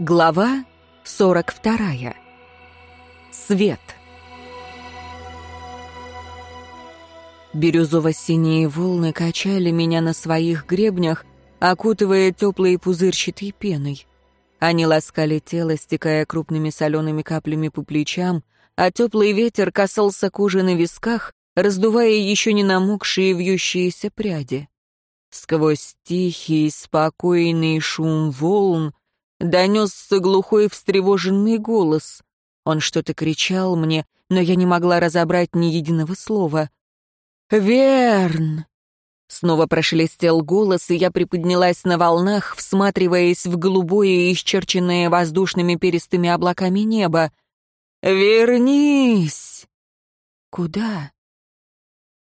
Глава 42. Свет. Бирюзово-синие волны качали меня на своих гребнях, окутывая теплой пузырчатой пеной. Они ласкали тело, стекая крупными солеными каплями по плечам, а теплый ветер касался кожи на висках, раздувая еще не намокшие вьющиеся пряди. Сквозь тихий, спокойный шум волн донесся глухой встревоженный голос. Он что-то кричал мне, но я не могла разобрать ни единого слова. «Верн!» Снова прошелестел голос, и я приподнялась на волнах, всматриваясь в голубое, исчерченное воздушными перистыми облаками небо. «Вернись!» «Куда?»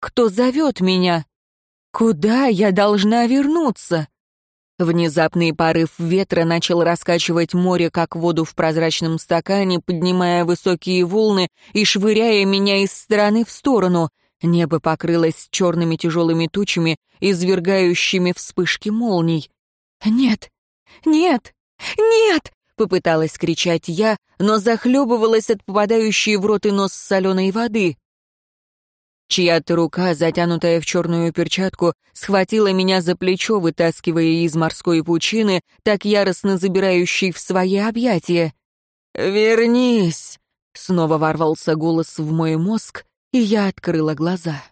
«Кто зовет меня?» «Куда я должна вернуться?» Внезапный порыв ветра начал раскачивать море, как воду в прозрачном стакане, поднимая высокие волны и швыряя меня из стороны в сторону. Небо покрылось черными тяжелыми тучами, извергающими вспышки молний. «Нет! Нет! Нет!» — попыталась кричать я, но захлебывалась от попадающей в рот и нос соленой воды. Чья-то рука, затянутая в черную перчатку, схватила меня за плечо, вытаскивая из морской пучины, так яростно забирающей в свои объятия. «Вернись!» — снова ворвался голос в мой мозг, и я открыла глаза.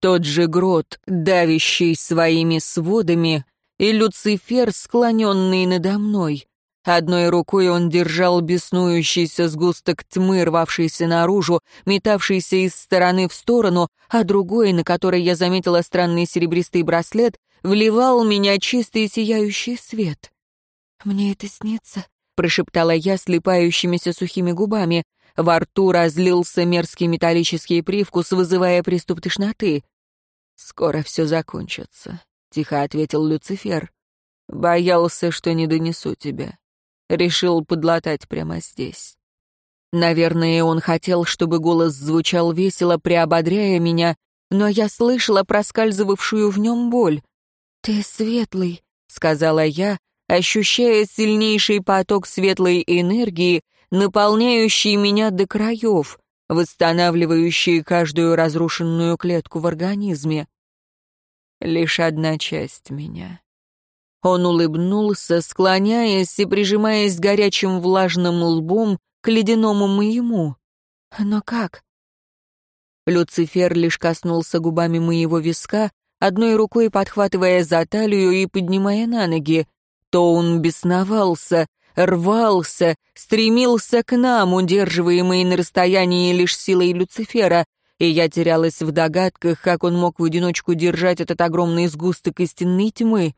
Тот же грот, давящий своими сводами, и Люцифер, склоненный надо мной. Одной рукой он держал беснующийся сгусток тьмы, рвавшийся наружу, метавшийся из стороны в сторону, а другой, на которой я заметила странный серебристый браслет, вливал в меня чистый сияющий свет. «Мне это снится?» — прошептала я слепающимися сухими губами. Во рту разлился мерзкий металлический привкус, вызывая приступ тошноты. «Скоро все закончится», — тихо ответил Люцифер. «Боялся, что не донесу тебя. Решил подлатать прямо здесь. Наверное, он хотел, чтобы голос звучал весело, приободряя меня, но я слышала проскальзывавшую в нем боль. «Ты светлый», — сказала я, ощущая сильнейший поток светлой энергии, наполняющий меня до краев, восстанавливающий каждую разрушенную клетку в организме. Лишь одна часть меня. Он улыбнулся, склоняясь и прижимаясь горячим влажным лбом к ледяному моему. «Но как?» Люцифер лишь коснулся губами моего виска, одной рукой подхватывая за талию и поднимая на ноги. То он бесновался, рвался, стремился к нам, удерживаемый на расстоянии лишь силой Люцифера, и я терялась в догадках, как он мог в одиночку держать этот огромный сгусток истинной тьмы.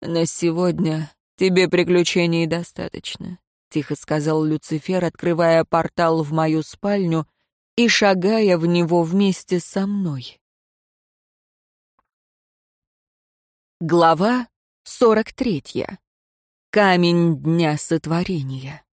«На сегодня тебе приключений достаточно», — тихо сказал Люцифер, открывая портал в мою спальню и шагая в него вместе со мной. Глава сорок третья. Камень дня сотворения.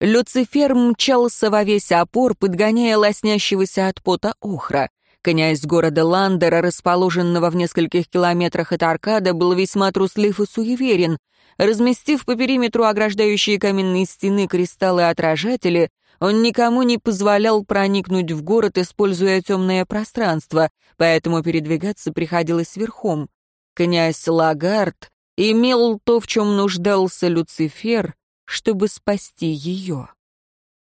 Люцифер мчался во весь опор, подгоняя лоснящегося от пота охра. Князь города Ландера, расположенного в нескольких километрах от Аркада, был весьма труслив и суеверен. Разместив по периметру ограждающие каменные стены кристаллы-отражатели, он никому не позволял проникнуть в город, используя темное пространство, поэтому передвигаться приходилось верхом. Князь Лагард имел то, в чем нуждался Люцифер, чтобы спасти ее.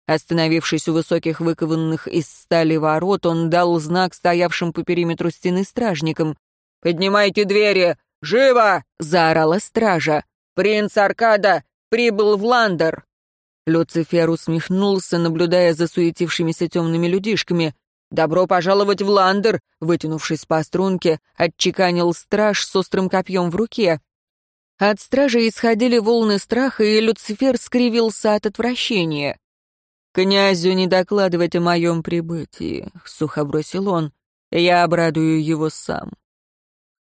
Остановившись у высоких выкованных из стали ворот, он дал знак стоявшим по периметру стены стражникам. «Поднимайте двери! Живо!» — заорала стража. «Принц Аркада прибыл в Ландер!» Люцифер усмехнулся, наблюдая за суетившимися темными людишками. «Добро пожаловать в Ландер!» — вытянувшись по струнке, отчеканил страж с острым копьем в руке. От стражи исходили волны страха, и Люцифер скривился от отвращения. «Князю не докладывать о моем прибытии», — сухо бросил он. «Я обрадую его сам».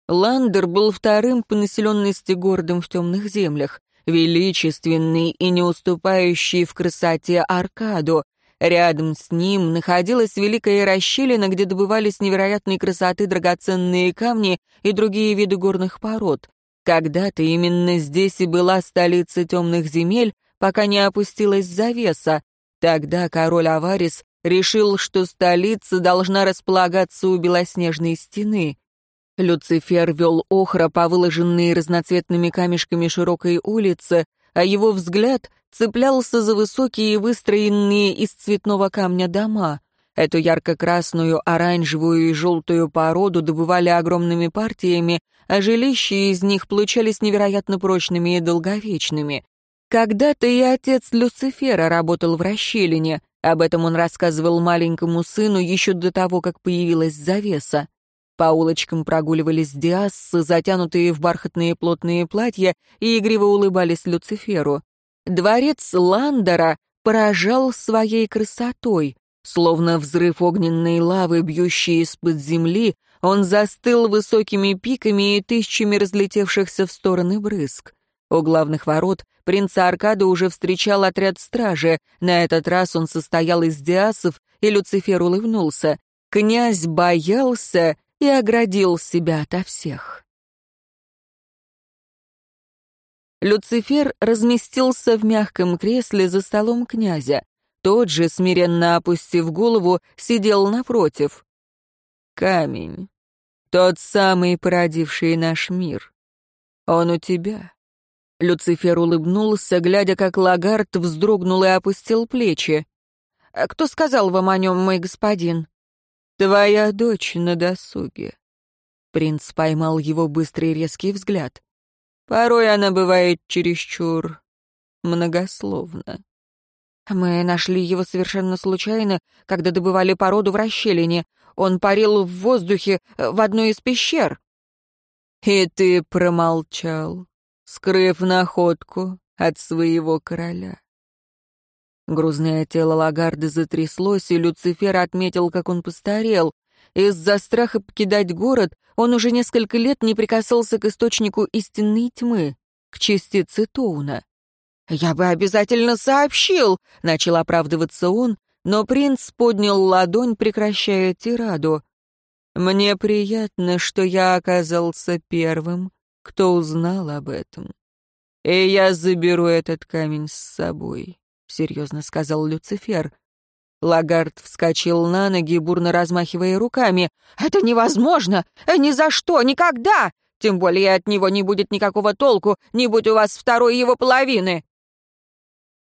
Ландер был вторым по населенности городом в темных землях, величественный и не уступающий в красоте Аркаду. Рядом с ним находилась великая расщелина, где добывались невероятной красоты драгоценные камни и другие виды горных пород. Когда-то именно здесь и была столица темных земель, пока не опустилась завеса. Тогда король Аварис решил, что столица должна располагаться у белоснежной стены. Люцифер вел охра по выложенной разноцветными камешками широкой улице, а его взгляд цеплялся за высокие выстроенные из цветного камня дома. Эту ярко-красную, оранжевую и желтую породу добывали огромными партиями, а жилища из них получались невероятно прочными и долговечными. Когда-то и отец Люцифера работал в расщелине, об этом он рассказывал маленькому сыну еще до того, как появилась завеса. По улочкам прогуливались диассы, затянутые в бархатные плотные платья, и игриво улыбались Люциферу. Дворец Ландера поражал своей красотой. Словно взрыв огненной лавы, бьющей из-под земли, он застыл высокими пиками и тысячами разлетевшихся в стороны брызг. У главных ворот принца Аркада уже встречал отряд стражи. На этот раз он состоял из диасов, и Люцифер улыбнулся. Князь боялся и оградил себя ото всех. Люцифер разместился в мягком кресле за столом князя. Тот же, смиренно опустив голову, сидел напротив. «Камень. Тот самый, породивший наш мир. Он у тебя». Люцифер улыбнулся, глядя, как Лагард вздрогнул и опустил плечи. «Кто сказал вам о нем, мой господин?» «Твоя дочь на досуге». Принц поймал его быстрый резкий взгляд. «Порой она бывает чересчур многословна». «Мы нашли его совершенно случайно, когда добывали породу в расщелине. Он парил в воздухе э, в одной из пещер». «И ты промолчал, скрыв находку от своего короля». Грузное тело Лагарды затряслось, и Люцифер отметил, как он постарел. Из-за страха покидать город он уже несколько лет не прикасался к источнику истинной тьмы, к частице Тоуна. «Я бы обязательно сообщил», — начал оправдываться он, но принц поднял ладонь, прекращая тираду. «Мне приятно, что я оказался первым, кто узнал об этом. И я заберу этот камень с собой серьезно сказал Люцифер. Лагард вскочил на ноги, бурно размахивая руками. «Это невозможно! Ни за что! Никогда! Тем более от него не будет никакого толку, не будь у вас второй его половины!»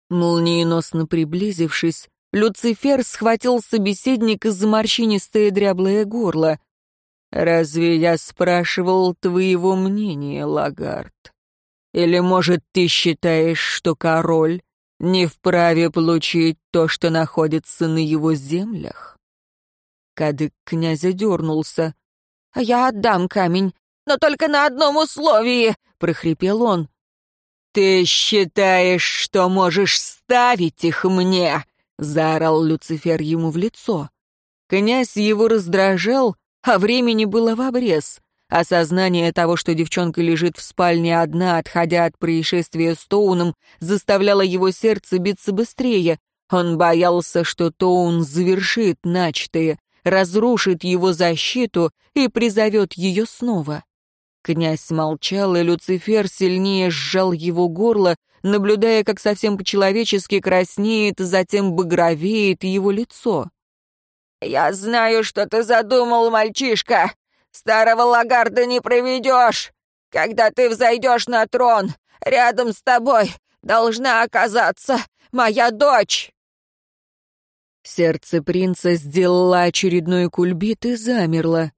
Молниеносно приблизившись, Люцифер схватил собеседника за морщинистое дряблое горло. «Разве я спрашивал твоего мнения, Лагард? Или, может, ты считаешь, что король не вправе получить то, что находится на его землях? Кадык князя дернулся. «Я отдам камень, но только на одном условии!» — прохрипел он. «Ты считаешь, что можешь ставить их мне?» — заорал Люцифер ему в лицо. Князь его раздражал, а времени было в обрез. Осознание того, что девчонка лежит в спальне одна, отходя от происшествия с Тоуном, заставляло его сердце биться быстрее. Он боялся, что Тоун завершит начатое, разрушит его защиту и призовет ее снова. Князь молчал, и Люцифер сильнее сжал его горло, наблюдая, как совсем по-человечески краснеет, затем багровеет его лицо. «Я знаю, что ты задумал, мальчишка!» Старого Лагарда не проведешь. Когда ты взойдешь на трон, рядом с тобой должна оказаться моя дочь!» Сердце принца сделало очередной кульбит и замерло.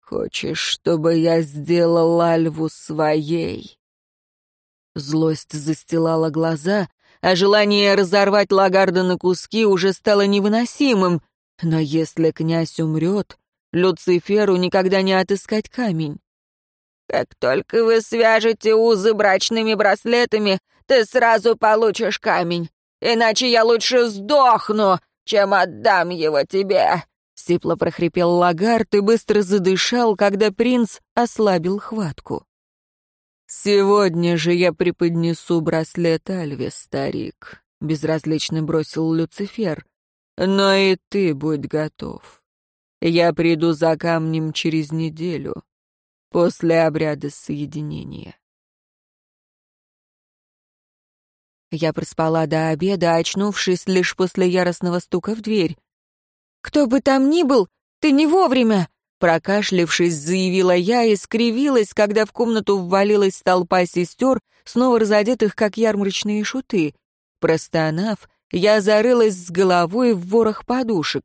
«Хочешь, чтобы я сделал Альву своей?» Злость застилала глаза, а желание разорвать Лагарда на куски уже стало невыносимым. Но если князь умрет, Люциферу никогда не отыскать камень. «Как только вы свяжете узы брачными браслетами, ты сразу получишь камень. Иначе я лучше сдохну, чем отдам его тебе!» Сипло прохрипел Лагард и быстро задышал, когда принц ослабил хватку. «Сегодня же я преподнесу браслет Альве, старик», — безразлично бросил Люцифер. «Но и ты будь готов. Я приду за камнем через неделю. после обряда соединения. Я проспала до обеда, очнувшись лишь после яростного стука в дверь. «Кто бы там ни был, ты не вовремя!» Прокашлившись, заявила я и скривилась, когда в комнату ввалилась толпа сестер, снова разодетых, как ярмарочные шуты. Простонав, я зарылась с головой в ворох подушек.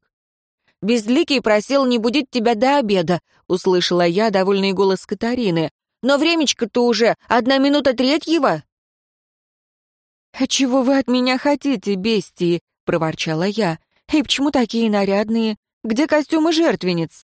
«Безликий просил не будить тебя до обеда», — услышала я довольный голос Катарины. «Но времечко-то уже одна минута третьего». «А чего вы от меня хотите, бестии?» — проворчала я. «И почему такие нарядные? Где костюмы жертвенниц?»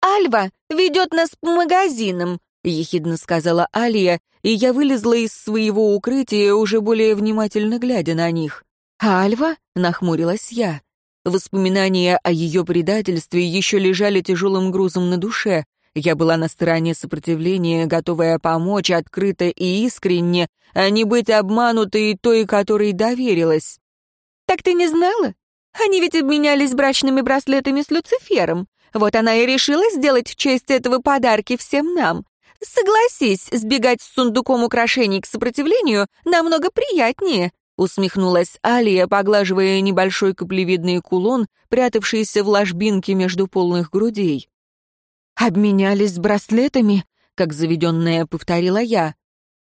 «Альва ведет нас по магазинам», — ехидно сказала Алия, и я вылезла из своего укрытия, уже более внимательно глядя на них. «Альва?» — нахмурилась я. Воспоминания о ее предательстве еще лежали тяжелым грузом на душе. Я была на стороне сопротивления, готовая помочь открыто и искренне, а не быть обманутой той, которой доверилась. «Так ты не знала? Они ведь обменялись брачными браслетами с Люцифером. Вот она и решила сделать в честь этого подарки всем нам. Согласись, сбегать с сундуком украшений к сопротивлению намного приятнее», усмехнулась Алия, поглаживая небольшой каплевидный кулон, прятавшийся в ложбинке между полных грудей. «Обменялись браслетами?» — как заведенная повторила я.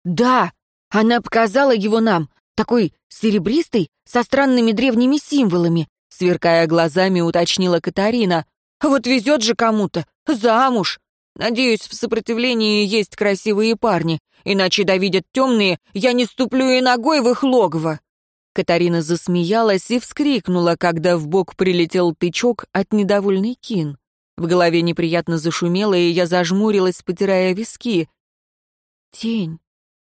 «Да, она показала его нам, такой серебристый, со странными древними символами», сверкая глазами, уточнила Катарина. Вот везет же кому-то. Замуж. Надеюсь, в сопротивлении есть красивые парни, иначе да видят темные, я не ступлю и ногой в их логово. Катарина засмеялась и вскрикнула, когда в бок прилетел тычок от недовольной Кин. В голове неприятно зашумело, и я зажмурилась, потирая виски. «Тень,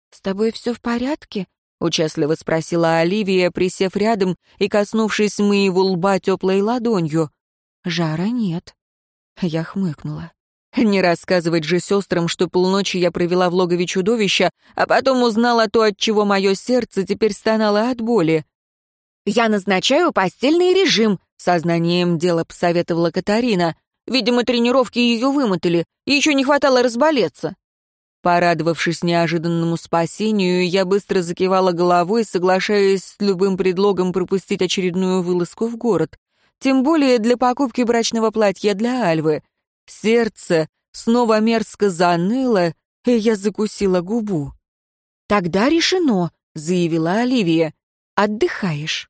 с тобой все в порядке?» — участливо спросила Оливия, присев рядом и коснувшись моего лба теплой ладонью. Жара нет. Я хмыкнула. Не рассказывать же сестрам, что полночи я провела в логове чудовища, а потом узнала то, от чего мое сердце теперь стонало от боли. «Я назначаю постельный режим», — сознанием дела посоветовала Катарина. «Видимо, тренировки ее вымотали, еще не хватало разболеться». Порадовавшись неожиданному спасению, я быстро закивала головой, соглашаясь с любым предлогом пропустить очередную вылазку в город. Тем более для покупки брачного платья для Альвы. Сердце снова мерзко заныло, и я закусила губу. «Тогда решено», — заявила Оливия. «Отдыхаешь».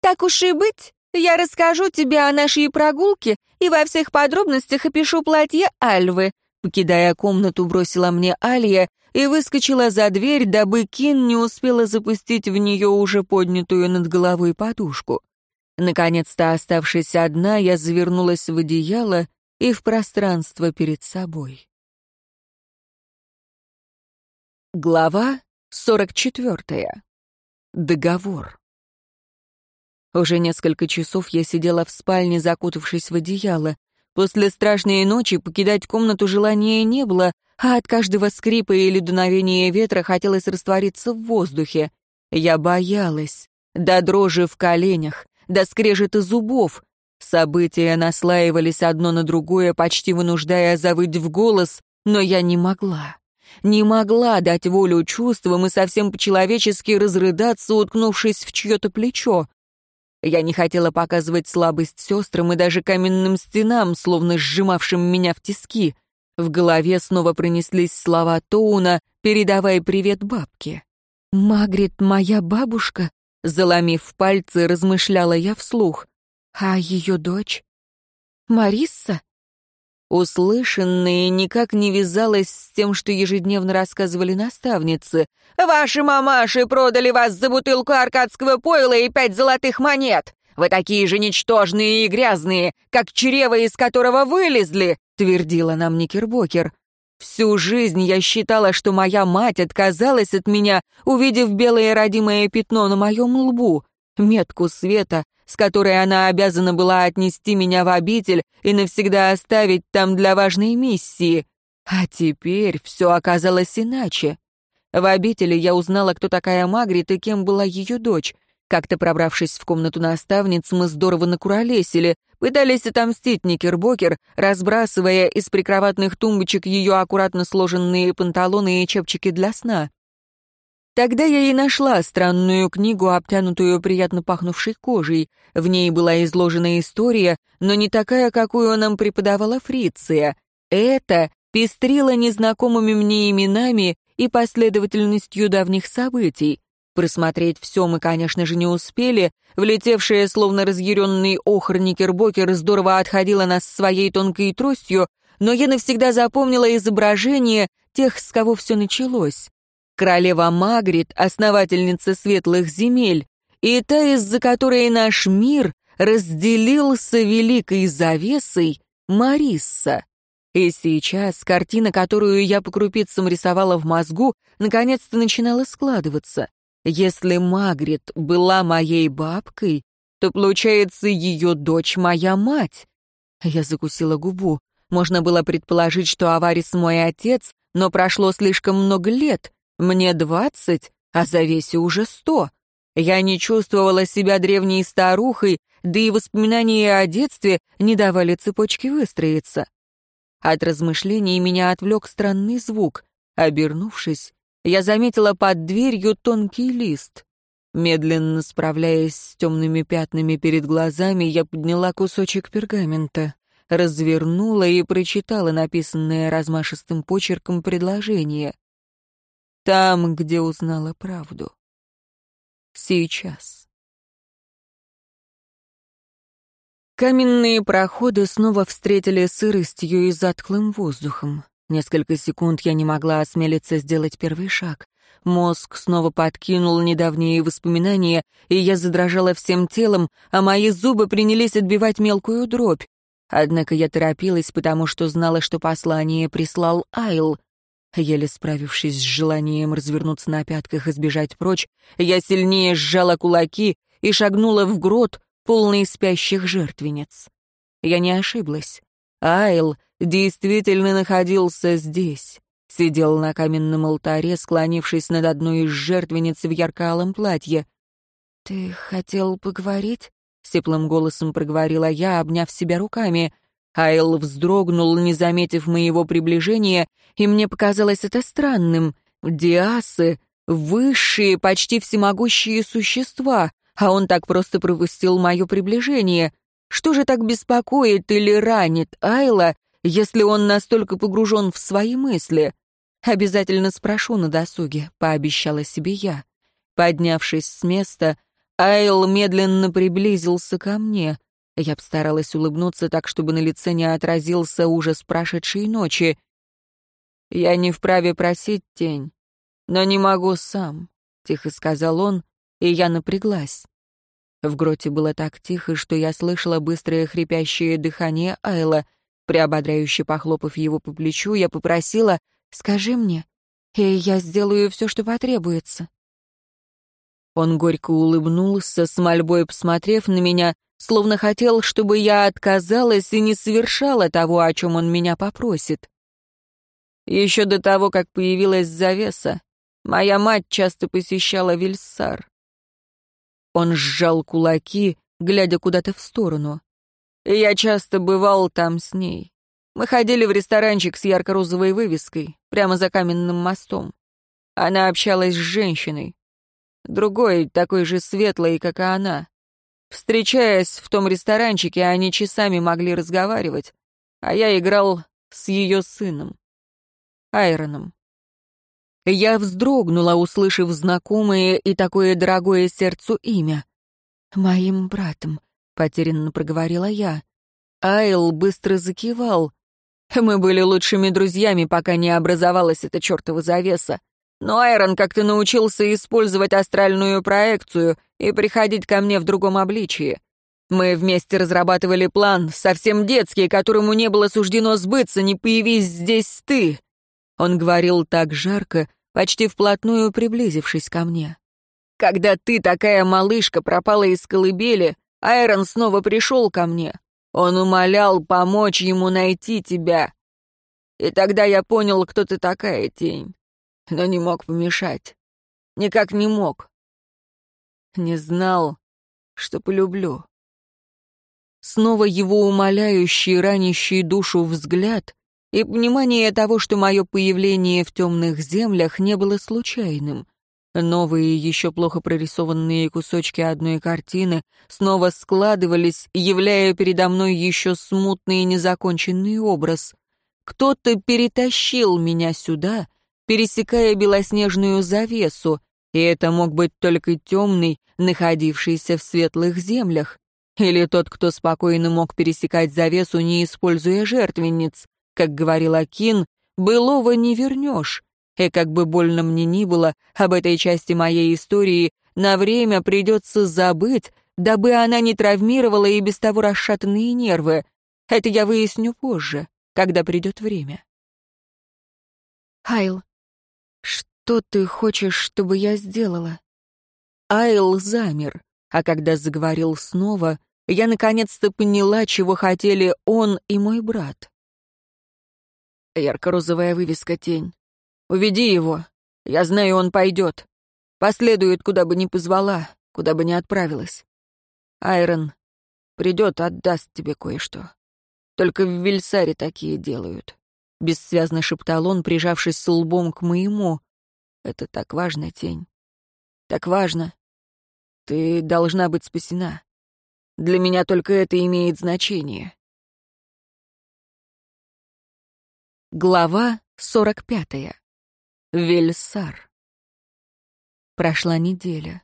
«Так уж и быть. Я расскажу тебе о нашей прогулке и во всех подробностях опишу платье Альвы», покидая комнату, бросила мне Алия и выскочила за дверь, дабы Кин не успела запустить в нее уже поднятую над головой подушку. Наконец-то, оставшись одна, я завернулась в одеяло и в пространство перед собой. Глава 44. Договор. Уже несколько часов я сидела в спальне, закутавшись в одеяло. После страшной ночи покидать комнату желания не было, а от каждого скрипа или дуновения ветра хотелось раствориться в воздухе. Я боялась, до дрожи в коленях, до скрежета зубов. События наслаивались одно на другое, почти вынуждая завыть в голос, но я не могла. Не могла дать волю чувствам и совсем по-человечески разрыдаться, уткнувшись в чье-то плечо. Я не хотела показывать слабость сестрам и даже каменным стенам, словно сжимавшим меня в тиски. В голове снова пронеслись слова Тоуна «Передавай привет бабке». «Магрит, моя бабушка?» Заломив пальцы, размышляла я вслух. А ее дочь? Марисса? Услышанное никак не вязалось с тем, что ежедневно рассказывали наставницы. «Ваши мамаши продали вас за бутылку аркадского пойла и пять золотых монет! Вы такие же ничтожные и грязные, как чрево, из которого вылезли!» — твердила нам Никербокер. Всю жизнь я считала, что моя мать отказалась от меня, увидев белое родимое пятно на моем лбу, метку света, с которой она обязана была отнести меня в обитель и навсегда оставить там для важной миссии. А теперь все оказалось иначе. В обители я узнала, кто такая Магрит и кем была ее дочь. Как-то пробравшись в комнату наставниц, мы здорово накуролесили, пытались отомстить Никербокер, разбрасывая из прикроватных тумбочек ее аккуратно сложенные панталоны и чепчики для сна. Тогда я и нашла странную книгу, обтянутую приятно пахнувшей кожей. В ней была изложена история, но не такая, какую нам преподавала Фриция. Это пестрило незнакомыми мне именами и последовательностью давних событий. Просмотреть все мы, конечно же, не успели. Влетевшая, словно разъяренный охр Никербокер, здорово отходила нас своей тонкой тростью, но я навсегда запомнила изображение тех, с кого все началось. Королева Магрит, основательница светлых земель, и та, из-за которой наш мир разделился великой завесой Марисса. И сейчас картина, которую я по крупицам рисовала в мозгу, наконец-то начинала складываться. Если Магрит была моей бабкой, то, получается, ее дочь моя мать. Я закусила губу. Можно было предположить, что Аварис мой отец, но прошло слишком много лет. Мне двадцать, а Завесе уже сто. Я не чувствовала себя древней старухой, да и воспоминания о детстве не давали цепочке выстроиться. От размышлений меня отвлек странный звук. Обернувшись, я заметила под дверью тонкий лист. Медленно справляясь с темными пятнами перед глазами, я подняла кусочек пергамента, развернула и прочитала написанное размашистым почерком предложение. Там, где узнала правду. Сейчас. Каменные проходы снова встретили сыростью и затхлым воздухом. Несколько секунд я не могла осмелиться сделать первый шаг. Мозг снова подкинул недавние воспоминания, и я задрожала всем телом, а мои зубы принялись отбивать мелкую дробь. Однако я торопилась, потому что знала, что послание прислал Айл. Еле справившись с желанием развернуться на пятках и сбежать прочь, я сильнее сжала кулаки и шагнула в грот, полный спящих жертвенниц. Я не ошиблась. Айл действительно находился здесь. Сидел на каменном алтаре, склонившись над одной из жертвенниц в ярко-алом платье. «Ты хотел поговорить?» — сиплым голосом проговорила я, обняв себя руками. Айл вздрогнул, не заметив моего приближения, и мне показалось это странным. Диасы — высшие, почти всемогущие существа, а он так просто пропустил мое приближение. Что же так беспокоит или ранит Айла, если он настолько погружен в свои мысли? Обязательно спрошу на досуге, пообещала себе я. Поднявшись с места, Айл медленно приблизился ко мне. Я постаралась улыбнуться так, чтобы на лице не отразился ужас прошедшей ночи. «Я не вправе просить тень, но не могу сам», — тихо сказал он, и я напряглась. В гроте было так тихо, что я слышала быстрое хрипящее дыхание Айла. Приободряюще похлопав его по плечу, я попросила «Скажи мне, и я сделаю все, что потребуется». Он горько улыбнулся, с мольбой посмотрев на меня, словно хотел, чтобы я отказалась и не совершала того, о чем он меня попросит. Еще до того, как появилась завеса, моя мать часто посещала Вильсар. Он сжал кулаки, глядя куда-то в сторону. я часто бывал там с ней. Мы ходили в ресторанчик с ярко-розовой вывеской, прямо за каменным мостом. Она общалась с женщиной. Другой, такой же светлой, как и она. Встречаясь в том ресторанчике, они часами могли разговаривать, а я играл с ее сыном, Айроном. Я вздрогнула, услышав знакомое и такое дорогое сердцу имя. «Моим братом», — потерянно проговорила я. Айл быстро закивал. Мы были лучшими друзьями, пока не образовалась эта чертова завеса. Но Айрон как-то научился использовать астральную проекцию и приходить ко мне в другом обличии. Мы вместе разрабатывали план, совсем детский, которому не было суждено сбыться, не появись здесь ты. Он говорил так жарко, почти вплотную приблизившись ко мне. «Когда ты, такая малышка, пропала из колыбели, Айрон снова пришел ко мне. Он умолял помочь ему найти тебя. И тогда я понял, кто ты такая, тень. Но не мог помешать. Никак не мог. не знал, что полюблю. Снова его умоляющий, ранящий душу взгляд и понимание того, что мое появление в темных землях не было случайным. Новые, еще плохо прорисованные кусочки одной картины снова складывались, являя передо мной еще смутный и незаконченный образ. Кто-то перетащил меня сюда, пересекая белоснежную завесу, и это мог быть только темный, находившийся в светлых землях, или тот, кто спокойно мог пересекать завесу, не используя жертвенниц. Как говорил Акин, былого не вернешь, и как бы больно мне ни было, об этой части моей истории на время придется забыть, дабы она не травмировала и без того расшатанные нервы. Это я выясню позже, когда придет время. Айл, что ты хочешь, чтобы я сделала? Айл замер, а когда заговорил снова, я наконец-то поняла, чего хотели он и мой брат. Ярко-розовая вывеска «Тень». Уведи его. Я знаю, он пойдет. Последует, куда бы ни позвала, куда бы ни отправилась. Айрон придет, отдаст тебе кое-что. Только в Вильсаре такие делают. Бессвязно шептал он, прижавшись с лбом к моему. Это так важно, тень. Так важно. Ты должна быть спасена. Для меня только это имеет значение. Глава сорок пятая. Вельсар. Прошла неделя.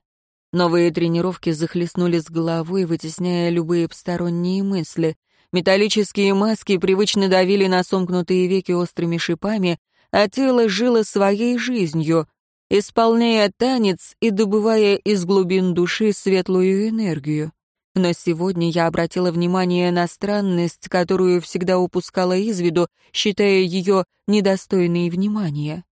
Новые тренировки захлестнули с головой, вытесняя любые посторонние мысли. Металлические маски привычно давили на сомкнутые веки острыми шипами, а тело жило своей жизнью, исполняя танец и добывая из глубин души светлую энергию. Но сегодня я обратила внимание на странность, которую всегда упускала из виду, считая ее недостойной внимания.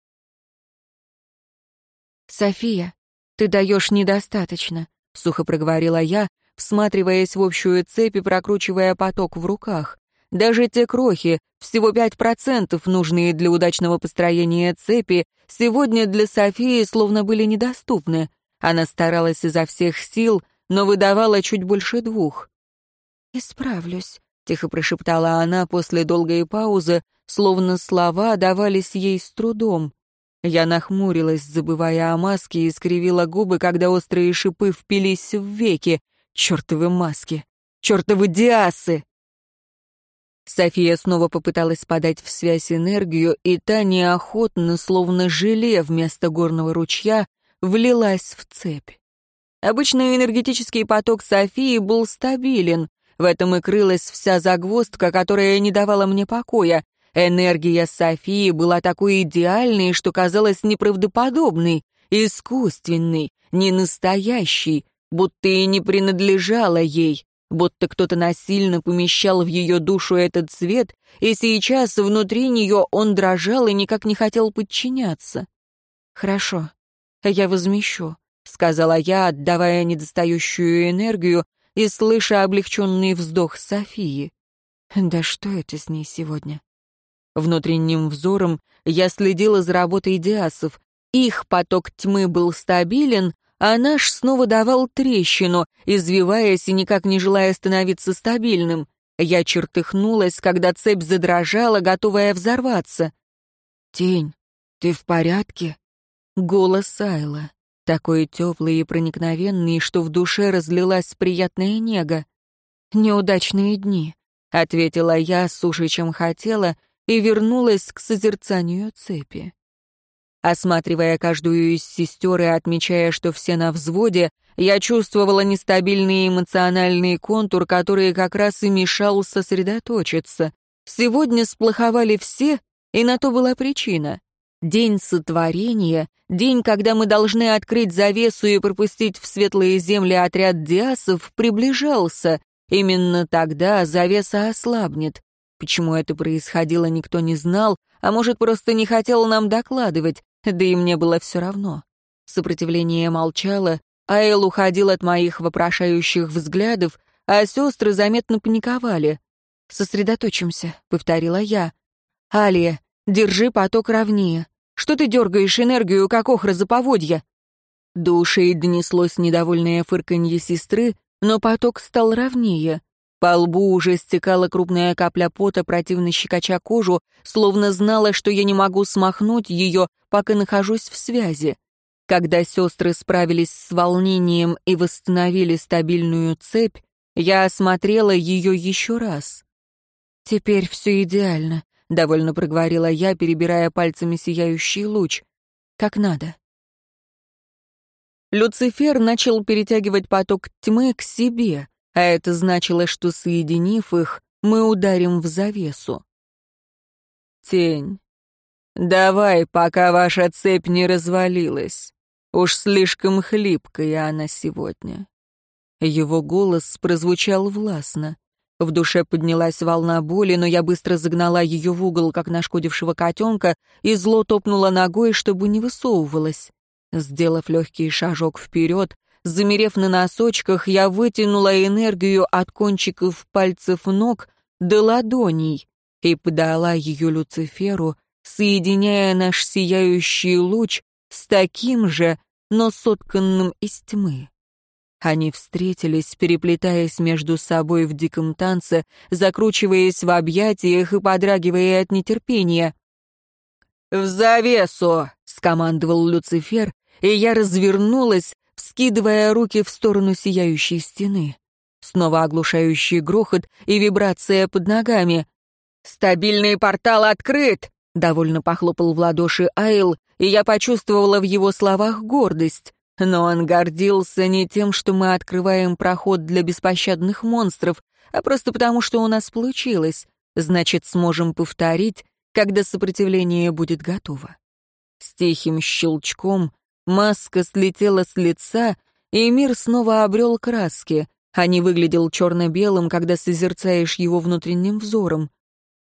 «София, ты даешь недостаточно», — сухо проговорила я, всматриваясь в общую цепь и прокручивая поток в руках. Даже те крохи, всего пять процентов, нужные для удачного построения цепи, сегодня для Софии словно были недоступны. Она старалась изо всех сил, но выдавала чуть больше двух. «Исправлюсь», — тихо прошептала она после долгой паузы, словно слова давались ей с трудом. Я нахмурилась, забывая о маске, и скривила губы, когда острые шипы впились в веки. Чёртовы маски! Чёртовы диасы! София снова попыталась подать в связь энергию, и та неохотно, словно желе вместо горного ручья, влилась в цепь. Обычный энергетический поток Софии был стабилен. В этом и крылась вся загвоздка, которая не давала мне покоя. Энергия Софии была такой идеальной, что казалась неправдоподобной, искусственной, ненастоящей, будто и не принадлежала ей, будто кто-то насильно помещал в ее душу этот цвет, и сейчас внутри нее он дрожал и никак не хотел подчиняться. «Хорошо, я возмещу», — сказала я, отдавая недостающую энергию и слыша облегченный вздох Софии. «Да что это с ней сегодня?» Внутренним взором я следила за работой диасов. Их поток тьмы был стабилен, а наш снова давал трещину, извиваясь и никак не желая становиться стабильным. Я чертыхнулась, когда цепь задрожала, готовая взорваться. «Тень, ты в порядке?» Голос Айла, такой теплый и проникновенный, что в душе разлилась приятная нега. «Неудачные дни», — ответила я суше, чем хотела, — и вернулась к созерцанию цепи. Осматривая каждую из сестер и отмечая, что все на взводе, я чувствовала нестабильный эмоциональный контур, который как раз и мешал сосредоточиться. Сегодня сплоховали все, и на то была причина. День сотворения, день, когда мы должны открыть завесу и пропустить в светлые земли отряд диасов, приближался. Именно тогда завеса ослабнет. Почему это происходило, никто не знал, а может, просто не хотел нам докладывать, да и мне было все равно. Сопротивление молчало, Аэл уходил от моих вопрошающих взглядов, а сестры заметно паниковали. «Сосредоточимся», — повторила я. «Алия, держи поток ровнее. Что ты дергаешь энергию, как охра за поводья?» До ушей донеслось недовольное фырканье сестры, но поток стал ровнее. По лбу уже стекала крупная капля пота, противно щекоча кожу, словно знала, что я не могу смахнуть ее, пока нахожусь в связи. Когда сестры справились с волнением и восстановили стабильную цепь, я осмотрела ее еще раз. «Теперь все идеально», — довольно проговорила я, перебирая пальцами сияющий луч. «Как надо». Люцифер начал перетягивать поток тьмы к себе, а это значило, что, соединив их, мы ударим в завесу. «Тень, давай, пока ваша цепь не развалилась. Уж слишком хлипкая она сегодня». Его голос прозвучал властно. В душе поднялась волна боли, но я быстро загнала ее в угол, как нашкодившего котенка, и зло топнула ногой, чтобы не высовывалась. Сделав легкий шажок вперед, замерев на носочках, я вытянула энергию от кончиков пальцев ног до ладоней и подала ее Люциферу, соединяя наш сияющий луч с таким же, но сотканным из тьмы. Они встретились, переплетаясь между собой в диком танце, закручиваясь в объятиях и подрагивая от нетерпения. «В завесу!» — скомандовал Люцифер, и я развернулась, вскидывая руки в сторону сияющей стены. Снова оглушающий грохот и вибрация под ногами. «Стабильный портал открыт!» — довольно похлопал в ладоши Айл, и я почувствовала в его словах гордость. Но он гордился не тем, что мы открываем проход для беспощадных монстров, а просто потому, что у нас получилось. Значит, сможем повторить, когда сопротивление будет готово. С тихим щелчком маска слетела с лица, и мир снова обрел краски, а не выглядел черно-белым, когда созерцаешь его внутренним взором.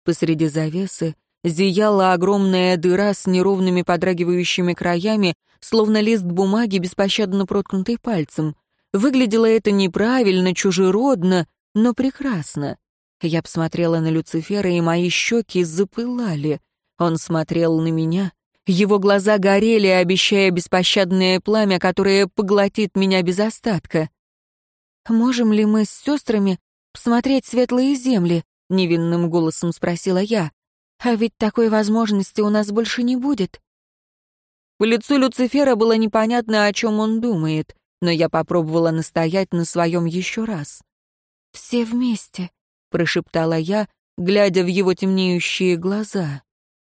Посреди завесы зияла огромная дыра с неровными подрагивающими краями, словно лист бумаги, беспощадно проткнутый пальцем. Выглядело это неправильно, чужеродно, но прекрасно. Я посмотрела на Люцифера, и мои щеки запылали. Он смотрел на меня. Его глаза горели, обещая беспощадное пламя, которое поглотит меня без остатка. «Можем ли мы с сестрами посмотреть светлые земли?» — невинным голосом спросила я. А ведь такой возможности у нас больше не будет. По лицу Люцифера было непонятно, о чем он думает, но я попробовала настоять на своем еще раз. «Все вместе», — прошептала я, глядя в его темнеющие глаза.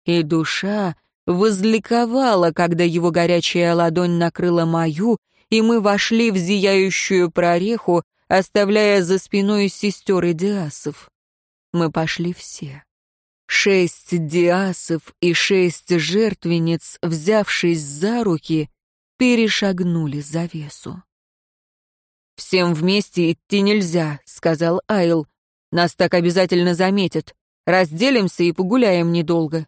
И душа возликовала, когда его горячая ладонь накрыла мою, и мы вошли в зияющую прореху, оставляя за спиной сестер Идиасов. Мы пошли все. Шесть диасов и шесть жертвенниц, взявшись за руки, перешагнули завесу. «Всем вместе идти нельзя», — сказал Айл. «Нас так обязательно заметят. Разделимся и погуляем недолго».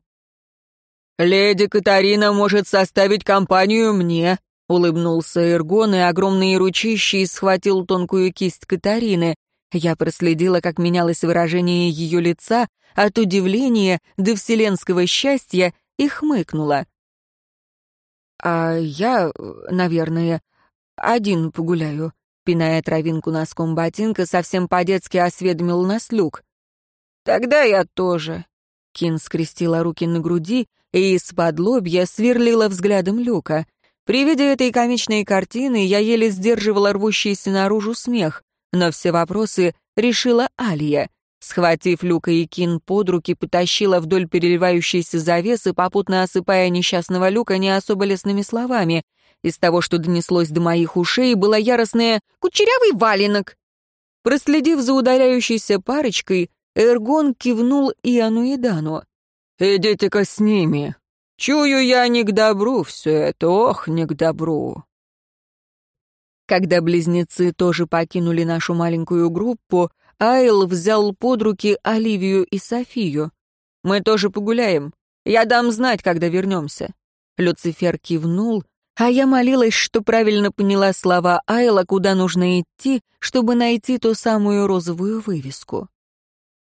«Леди Катарина может составить компанию мне», — улыбнулся Эргон, и огромные ручищи схватил тонкую кисть Катарины. Я проследила, как менялось выражение ее лица, от удивления до вселенского счастья и хмыкнула. «А я, наверное, один погуляю», — пиная травинку носком ботинка, совсем по-детски осведомил нас Люк. «Тогда я тоже». Кин скрестила руки на груди и из-под лобья сверлила взглядом Люка. При виде этой комичной картины я еле сдерживала рвущийся наружу смех, но все вопросы решила Алия. Схватив Люка и Кин под руки, потащила вдоль переливающейся завесы, попутно осыпая несчастного Люка не особо лестными словами. Из того, что донеслось до моих ушей, было яростное «кучерявый валенок». Проследив за ударяющейся парочкой, Эргон кивнул Иоанну и Дану. «Идите-ка с ними. Чую я не к добру все это, ох, не к добру». Когда близнецы тоже покинули нашу маленькую группу, Айл взял под руки Оливию и Софию. «Мы тоже погуляем. Я дам знать, когда вернемся». Люцифер кивнул, а я молилась, что правильно поняла слова Айла, куда нужно идти, чтобы найти ту самую розовую вывеску.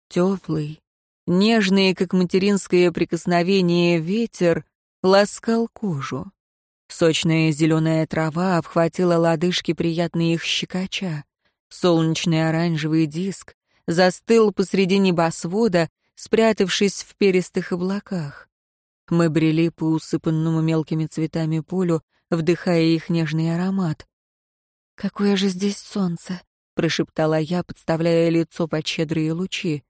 Теплый, нежный, как материнское прикосновение, ветер ласкал кожу. Сочная зеленая трава обхватила лодыжки приятно их щекоча. Солнечный оранжевый диск застыл посреди небосвода, спрятавшись в перистых облаках. Мы брели по усыпанному мелкими цветами полю, вдыхая их нежный аромат. «Какое же здесь солнце!» — прошептала я, подставляя лицо под щедрые лучи.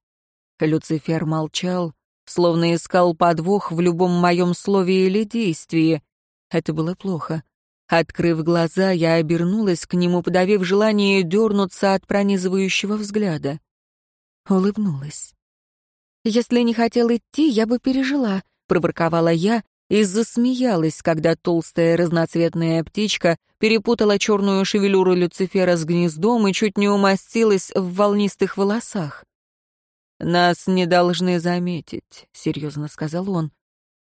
Люцифер молчал, словно искал подвох в любом моем слове или действии. Это было плохо. Открыв глаза, я обернулась к нему, подавив желание дернуться от пронизывающего взгляда. Улыбнулась. «Если не хотел идти, я бы пережила», — проворковала я и засмеялась, когда толстая разноцветная птичка перепутала черную шевелюру Люцифера с гнездом и чуть не умастилась в волнистых волосах. «Нас не должны заметить», — серьезно сказал он.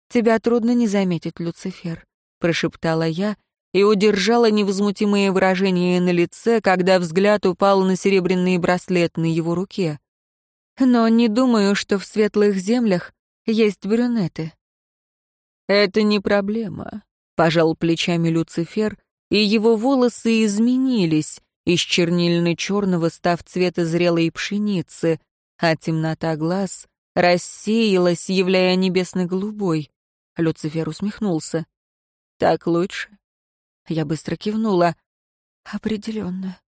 «Тебя трудно не заметить, Люцифер», — прошептала я и удержала невозмутимое выражение на лице, когда взгляд упал на серебряный браслет на его руке. «Но не думаю, что в светлых землях есть брюнеты». «Это не проблема», — пожал плечами Люцифер, и его волосы изменились, из чернильно-черного став цвета зрелой пшеницы, а темнота глаз рассеялась, являя небесно-голубой. Люцифер усмехнулся. «Так лучше?» Я быстро кивнула. «Определенно».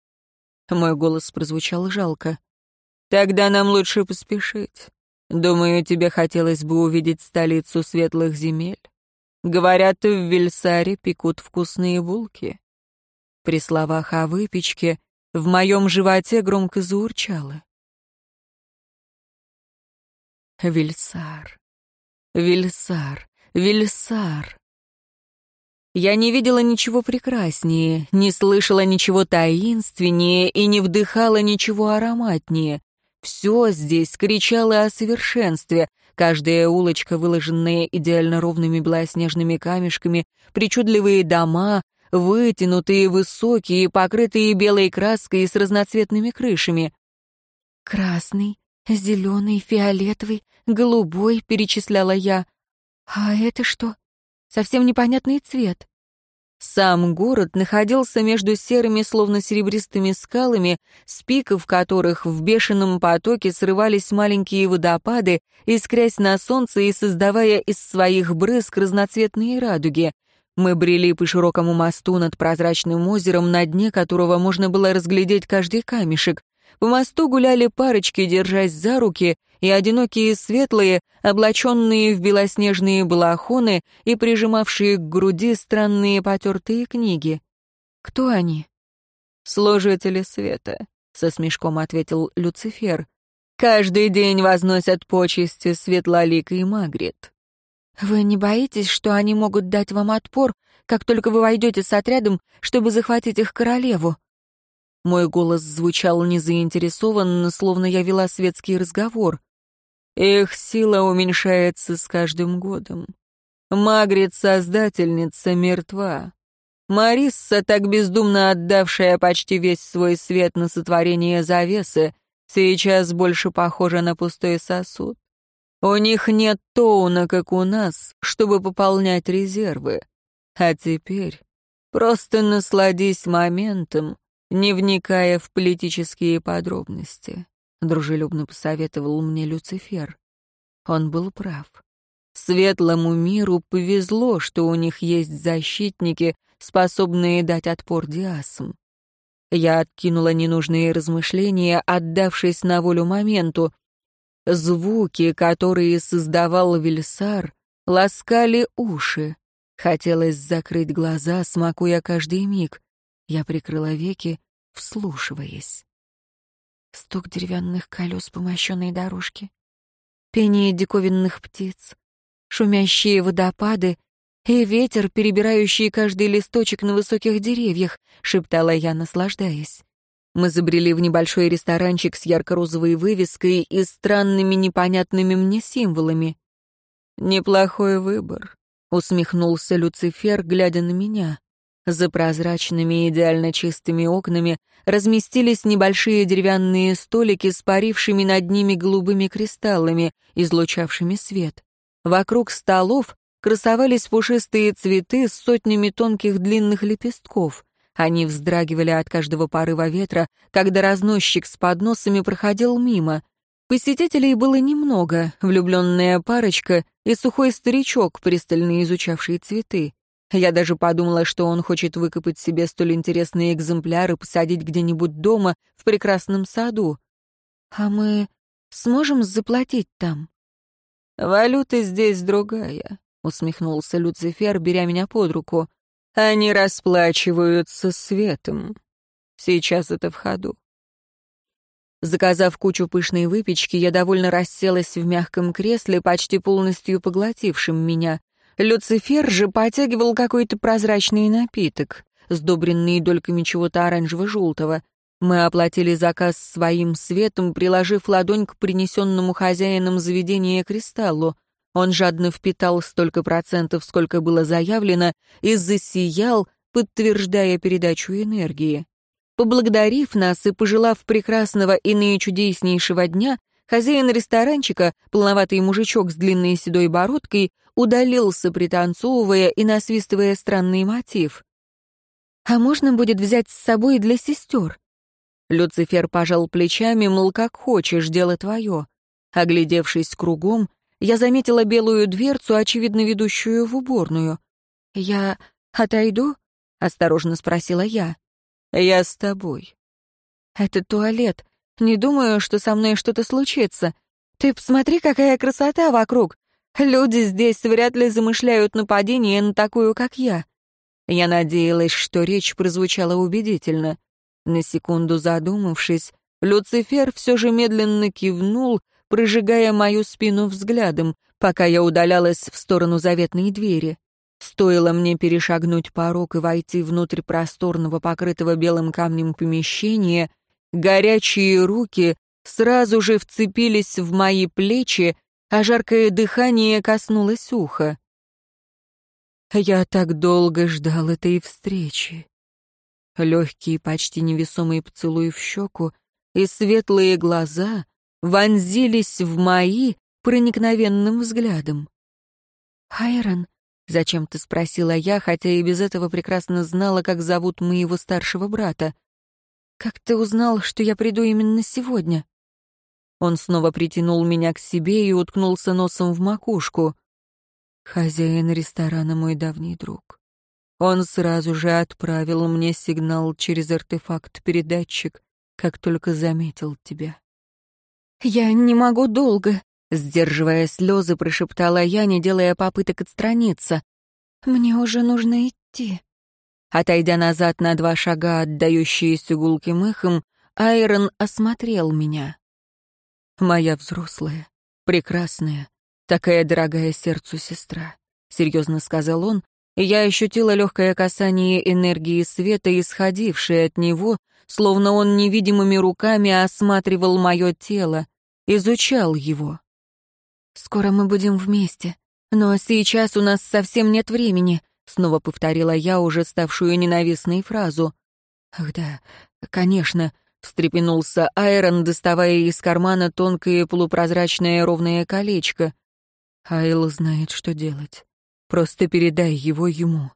Мой голос прозвучал жалко. «Тогда нам лучше поспешить. Думаю, тебе хотелось бы увидеть столицу светлых земель. Говорят, в Вильсаре пекут вкусные булки». При словах о выпечке в моем животе громко заурчало. Вильсар. Вильсар. Вильсар. Я не видела ничего прекраснее, не слышала ничего таинственнее и не вдыхала ничего ароматнее. Все здесь кричало о совершенстве. Каждая улочка, выложенная идеально ровными белоснежными камешками, причудливые дома, вытянутые, высокие, покрытые белой краской с разноцветными крышами. Красный, «Зеленый, фиолетовый, голубой», — перечисляла я. «А это что? Совсем непонятный цвет». Сам город находился между серыми, словно серебристыми скалами, с пиков которых в бешеном потоке срывались маленькие водопады, искрясь на солнце и создавая из своих брызг разноцветные радуги. Мы брели по широкому мосту над прозрачным озером, на дне которого можно было разглядеть каждый камешек. По мосту гуляли парочки, держась за руки, и одинокие светлые, облаченные в белоснежные балахоны и прижимавшие к груди странные потертые книги. «Кто они?» «Служители света», — со смешком ответил Люцифер. «Каждый день возносят почести светлоликой Магрит». «Вы не боитесь, что они могут дать вам отпор, как только вы войдете с отрядом, чтобы захватить их королеву?» Мой голос звучал незаинтересованно, словно я вела светский разговор. Их сила уменьшается с каждым годом. Магрит, создательница, мертва. Марисса, так бездумно отдавшая почти весь свой свет на сотворение завесы, сейчас больше похожа на пустой сосуд. У них нет тоуна, как у нас, чтобы пополнять резервы. А теперь просто насладись моментом, не вникая в политические подробности, дружелюбно посоветовал мне Люцифер. Он был прав. Светлому миру повезло, что у них есть защитники, способные дать отпор диасам. Я откинула ненужные размышления, отдавшись на волю моменту. Звуки, которые создавал Вильсар, ласкали уши. Хотелось закрыть глаза, смакуя каждый миг. Я прикрыла веки, вслушиваясь. Стук деревянных колес по мощенной дорожке, пение диковинных птиц, шумящие водопады и ветер, перебирающий каждый листочек на высоких деревьях, шептала я, наслаждаясь. Мы забрели в небольшой ресторанчик с ярко-розовой вывеской и странными непонятными мне символами. «Неплохой выбор», — усмехнулся Люцифер, глядя на меня. За прозрачными идеально чистыми окнами разместились небольшие деревянные столики с парившими над ними голубыми кристаллами, излучавшими свет. Вокруг столов красовались пушистые цветы с сотнями тонких длинных лепестков. Они вздрагивали от каждого порыва ветра, когда разносчик с подносами проходил мимо. Посетителей было немного, влюбленная парочка и сухой старичок, пристально изучавший цветы. Я даже подумала, что он хочет выкопать себе столь интересные экземпляры, посадить где-нибудь дома, в прекрасном саду. А мы сможем заплатить там? «Валюта здесь другая», — усмехнулся Люцифер, беря меня под руку. «Они расплачиваются светом. Сейчас это в ходу». Заказав кучу пышной выпечки, я довольно расселась в мягком кресле, почти полностью поглотившем меня. Люцифер же потягивал какой-то прозрачный напиток, сдобренный дольками чего-то оранжево-желтого. Мы оплатили заказ своим светом, приложив ладонь к принесенному хозяином заведения кристаллу. Он жадно впитал столько процентов, сколько было заявлено, и засиял, подтверждая передачу энергии. Поблагодарив нас и пожелав прекрасного и наичудеснейшего дня, Хозяин ресторанчика, полноватый мужичок с длинной седой бородкой, удалился, пританцовывая и насвистывая странный мотив. «А можно будет взять с собой для сестер?» Люцифер пожал плечами, мол, как хочешь, дело твое. Оглядевшись кругом, я заметила белую дверцу, очевидно ведущую в уборную. «Я отойду?» — осторожно спросила я. «Я с тобой». «Это туалет. Не думаю, что со мной что-то случится. Ты посмотри, какая красота вокруг. Люди здесь вряд ли замышляют нападение на такую, как я. Я надеялась, что речь прозвучала убедительно. На секунду задумавшись, Люцифер все же медленно кивнул, прожигая мою спину взглядом, пока я удалялась в сторону заветной двери. Стоило мне перешагнуть порог и войти внутрь просторного, покрытого белым камнем помещения, Горячие руки сразу же вцепились в мои плечи, а жаркое дыхание коснулось уха. Я так долго ждал этой встречи. Легкий, почти невесомый поцелуй в щеку и светлые глаза вонзились в мои проникновенным взглядом. «Хайрон», — зачем-то спросила я, хотя и без этого прекрасно знала, как зовут моего старшего брата. «Как ты узнал, что я приду именно сегодня?» Он снова притянул меня к себе и уткнулся носом в макушку. Хозяин ресторана мой давний друг. Он сразу же отправил мне сигнал через артефакт-передатчик, как только заметил тебя. «Я не могу долго», — сдерживая слезы, прошептала я, не делая попыток отстраниться. «Мне уже нужно идти». Отойдя назад на два шага, отдающиеся гулким эхом, Айрон осмотрел меня. «Моя взрослая, прекрасная, такая дорогая сердцу сестра», — серьезно сказал он, и я ощутила легкое касание энергии света, исходившее от него, словно он невидимыми руками осматривал мое тело, изучал его. «Скоро мы будем вместе, но сейчас у нас совсем нет времени», Снова повторила я уже ставшую ненавистной фразу. «Ах да, конечно», — встрепенулся Айрон, доставая из кармана тонкое полупрозрачное ровное колечко. «Айл знает, что делать. Просто передай его ему.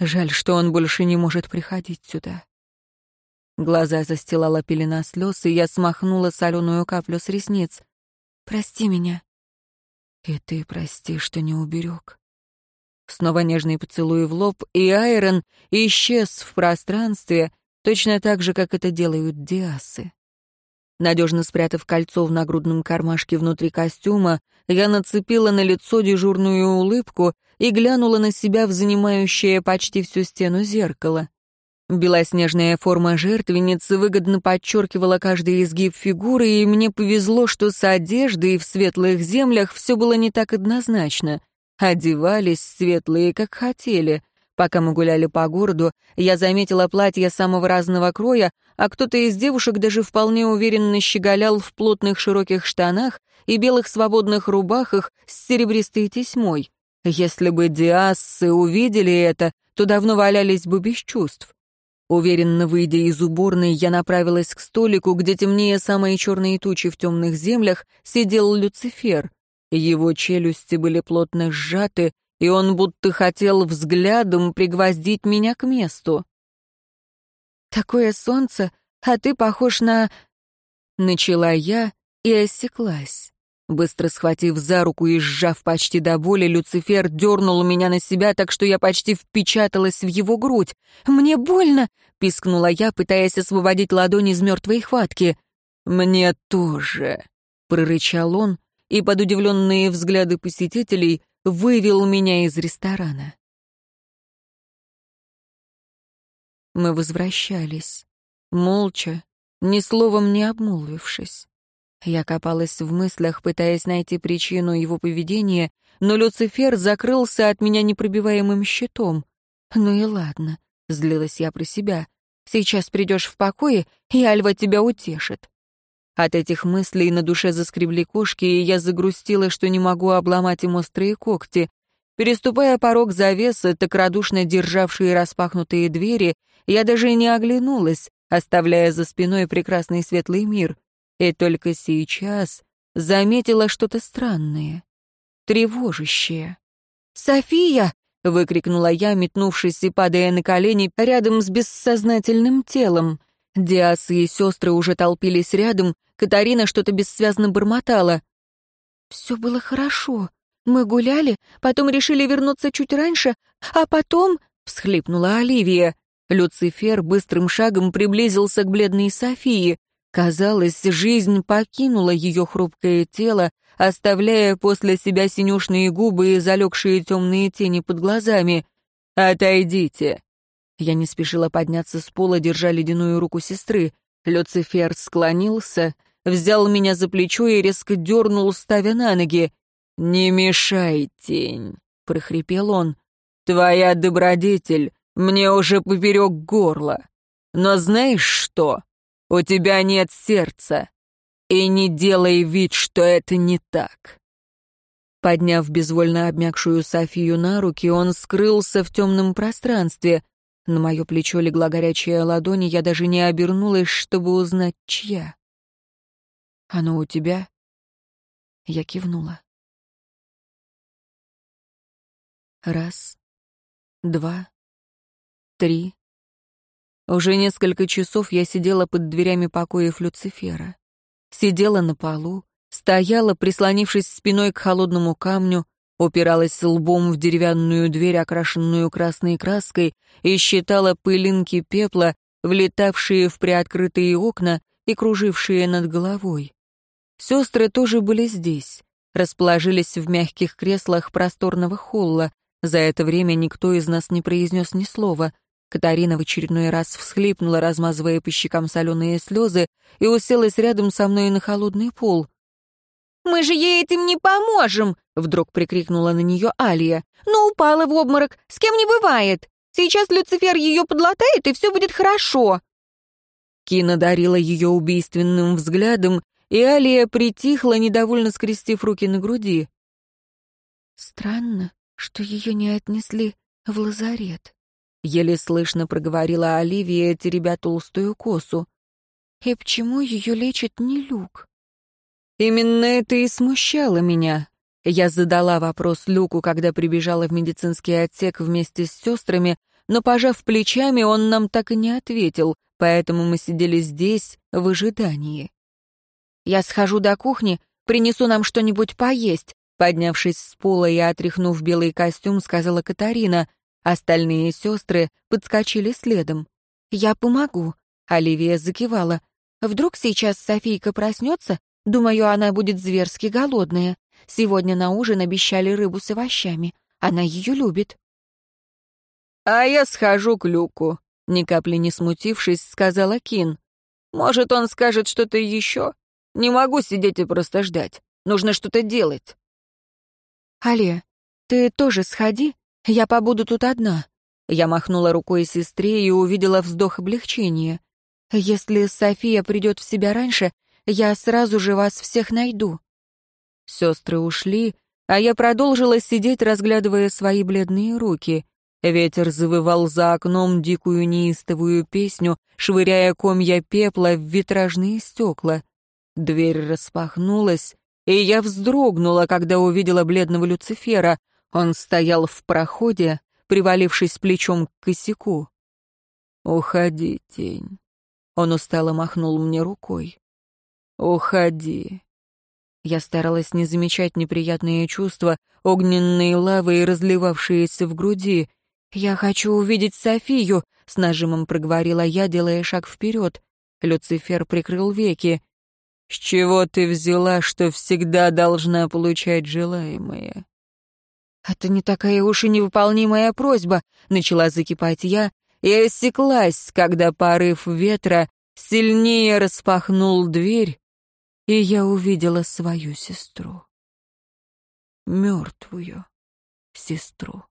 Жаль, что он больше не может приходить сюда». Глаза застилала пелена слез, и я смахнула соленую каплю с ресниц. «Прости меня». «И ты прости, что не уберег. Снова нежный поцелуй в лоб, и Айрон исчез в пространстве, точно так же, как это делают диасы. Надежно спрятав кольцо в нагрудном кармашке внутри костюма, я нацепила на лицо дежурную улыбку и глянула на себя в занимающее почти всю стену зеркало. Белоснежная форма жертвенницы выгодно подчеркивала каждый изгиб фигуры, и мне повезло, что с одеждой в светлых землях все было не так однозначно. Одевались светлые, как хотели. Пока мы гуляли по городу, я заметила платья самого разного кроя, а кто-то из девушек даже вполне уверенно щеголял в плотных широких штанах и белых свободных рубахах с серебристой тесьмой. Если бы диассы увидели это, то давно валялись бы без чувств. Уверенно выйдя из уборной, я направилась к столику, где темнее самые черные тучи в темных землях сидел Люцифер. Его челюсти были плотно сжаты, и он будто хотел взглядом пригвоздить меня к месту. «Такое солнце, а ты похож на...» Начала я и осеклась. Быстро схватив за руку и сжав почти до боли, Люцифер дернул меня на себя так, что я почти впечаталась в его грудь. «Мне больно!» — пискнула я, пытаясь освободить ладонь из мертвой хватки. «Мне тоже!» — прорычал он, и под удивленные взгляды посетителей вывел меня из ресторана. Мы возвращались, молча, ни словом не обмолвившись. Я копалась в мыслях, пытаясь найти причину его поведения, но Люцифер закрылся от меня непробиваемым щитом. «Ну и ладно», — злилась я про себя. «Сейчас придешь в покое, и Альва тебя утешит». От этих мыслей на душе заскребли кошки, и я загрустила, что не могу обломать им острые когти. Переступая порог завесы, так радушно державшие распахнутые двери, я даже не оглянулась, оставляя за спиной прекрасный светлый мир — и только сейчас заметила что-то странное, тревожащее. «София!» — выкрикнула я, метнувшись и падая на колени рядом с бессознательным телом. Диасы и сестры уже толпились рядом, Катарина что-то бессвязно бормотала. «Все было хорошо. Мы гуляли, потом решили вернуться чуть раньше, а потом...» — всхлипнула Оливия. Люцифер быстрым шагом приблизился к бледной Софии. Казалось, жизнь покинула ее хрупкое тело, оставляя после себя синюшные губы и залегшие темные тени под глазами. «Отойдите!» Я не спешила подняться с пола, держа ледяную руку сестры. Люцифер склонился, взял меня за плечо и резко дернул, ставя на ноги. «Не мешай, тень!» — прохрипел он. «Твоя добродетель мне уже поперек горла. Но знаешь что? У тебя нет сердца, и не делай вид, что это не так». Подняв безвольно обмякшую Софию на руки, он скрылся в темном пространстве. На мое плечо легла горячая ладонь, и я даже не обернулась, чтобы узнать, чья. «Оно у тебя?» Я кивнула. Раз, два, три, уже несколько часов я сидела под дверями покоев Люцифера. Сидела на полу, стояла, прислонившись спиной к холодному камню, упиралась лбом в деревянную дверь, окрашенную красной краской, и считала пылинки пепла, влетавшие в приоткрытые окна и кружившие над головой. Сестры тоже были здесь, расположились в мягких креслах просторного холла. За это время никто из нас не произнес ни слова — Катарина в очередной раз всхлипнула, размазывая по щекам соленые слезы, и уселась рядом со мной на холодный пол. «Мы же ей этим не поможем!» — вдруг прикрикнула на нее Алия. «Ну, упала в обморок, с кем не бывает. Сейчас Люцифер ее подлатает, и все будет хорошо». Кина дарила ее убийственным взглядом, и Алия притихла, недовольно скрестив руки на груди. «Странно, что ее не отнесли в лазарет», Еле слышно проговорила Оливия, теребя толстую косу. «И почему ее лечит не Люк?» Именно это и смущало меня. Я задала вопрос Люку, когда прибежала в медицинский отсек вместе с сестрами, но, пожав плечами, он нам так и не ответил, поэтому мы сидели здесь в ожидании. «Я схожу до кухни, принесу нам что-нибудь поесть», поднявшись с пола и отряхнув белый костюм, сказала Катарина. Остальные сестры подскочили следом. «Я помогу», — Оливия закивала. «Вдруг сейчас Софийка проснется? Думаю, она будет зверски голодная. Сегодня на ужин обещали рыбу с овощами. Она ее любит». «А я схожу к Люку», — ни капли не смутившись, сказала Кин. «Может, он скажет что-то еще? Не могу сидеть и просто ждать. Нужно что-то делать». «Але, ты тоже сходи «Я побуду тут одна». Я махнула рукой сестре и увидела вздох облегчения. «Если София придет в себя раньше, я сразу же вас всех найду». Сестры ушли, а я продолжила сидеть, разглядывая свои бледные руки. Ветер завывал за окном дикую неистовую песню, швыряя комья пепла в витражные стекла. Дверь распахнулась, и я вздрогнула, когда увидела бледного Люцифера. Он стоял в проходе, привалившись плечом к косяку. «Уходи, тень». Он устало махнул мне рукой. «Уходи». Я старалась не замечать неприятные чувства, огненные лавы и разливавшиеся в груди. «Я хочу увидеть Софию», — с нажимом проговорила я, делая шаг вперед. Люцифер прикрыл веки. «С чего ты взяла, что всегда должна получать желаемое?» «Это не такая уж и невыполнимая просьба», — начала закипать я, и осеклась, когда порыв ветра сильнее распахнул дверь, и я увидела свою сестру. Мертвую сестру.